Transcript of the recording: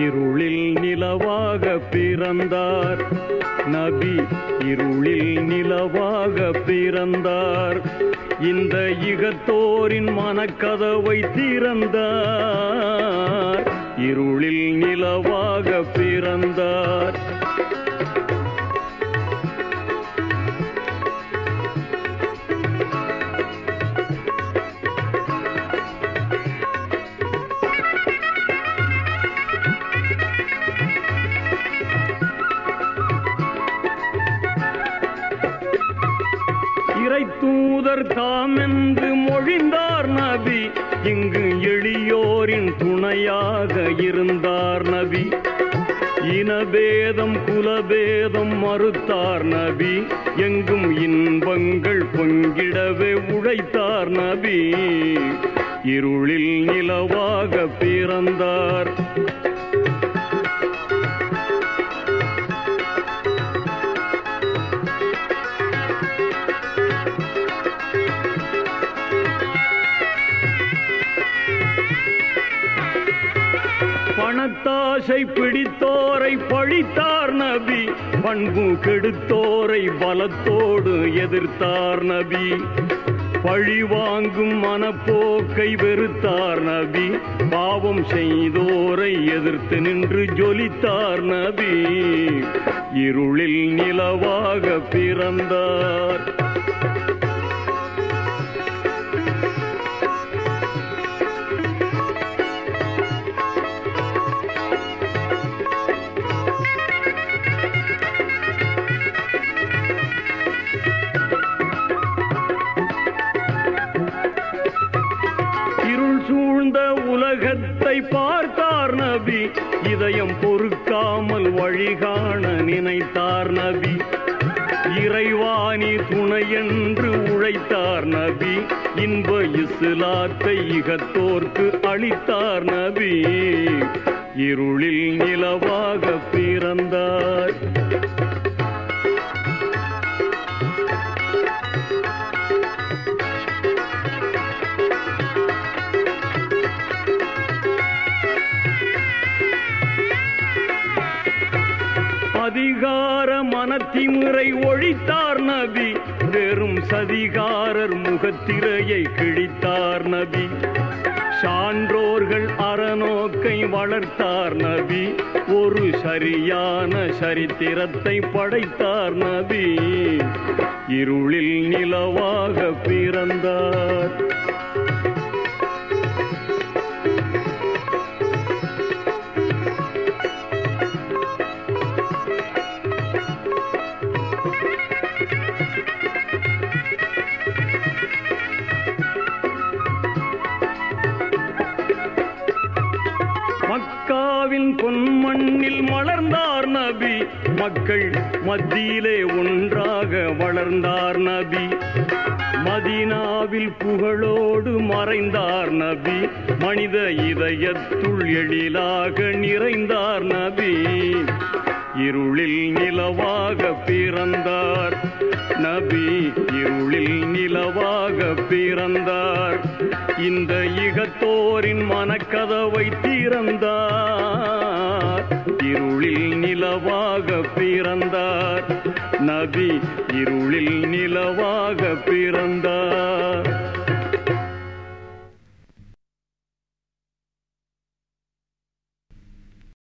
இருளில் நிலவாக பிறந்தார். நபி இருளில் நிலவாக பிறந்தார். இந்த இகத்தோரின் மனக்கதவை திறந்தார். இருளில் நிலவாக பிறந்தார். தூதர் தாம் என்று மொழிந்தார் நபி. இங்கு எளியோரின் துணையாக இருந்தார் நபி. இனபேதம் குலபேதம் மறுத்தார் நபி. எங்கும் இன்பங்கள் பொங்கிடவே உழைத்தார் நபி. இருளில் நிலவாக பிறந்தார். பணத்தாசை பிடித்தோரை பழித்தார் நபி. பண்பு கெடுத்தோரை பலத்தோடு எதிர்த்தார் நபி. பழி வாங்கும் மனப்போக்கை வெறுத்தார் நபி. பாவம் செய்தோரை எதிர்த்து நின்று ஜொலித்தார் நபி. இருளில் நிலவாக பிறந்தார். சூழ்ந்த உலகத்தை பார்த்தார் நபி. இதயம் பொறுக்காமல் வழிகாண நினைத்தார் நபி. இறைவாணி துணை என்று உழைத்தார் நபி. இன்ப இஸ்லாத்தை இகத்தோர்க்கு அளித்தார் நபி. இருளில் நிலவா அதிகார மனத்திமுறை ஒழித்தார் நபி. வெறும் சதிகாரர் முகத்திரையை கிழித்தார் நபி. சான்றோர்கள் அறநோக்கை வளர்த்தார் நபி. ஒரு சரியான சரித்திரத்தை படைத்தார் நபி. இருளில் நிலவாக பிறந்தார். மண்ணில் மலர்ந்தார் நபி. மக்கள் மத்தியிலே ஒன்றாக வளர்ந்தார் நபி. மதீனாவில் புகழோடு மறைந்தார் நபி. மனித இதயத்துள் எழிலாக நிறைந்தார் நபி. இருளில் நிலவாக பிறந்தார் நபி. இருளில் நிலவாக பிறந்தார். இந்த இகத்தோரின் மனக்கதவை திறந்தார் இருளில் நிலவாக பிறந்தார். நபி இருளில் நிலவாக பிறந்தார்.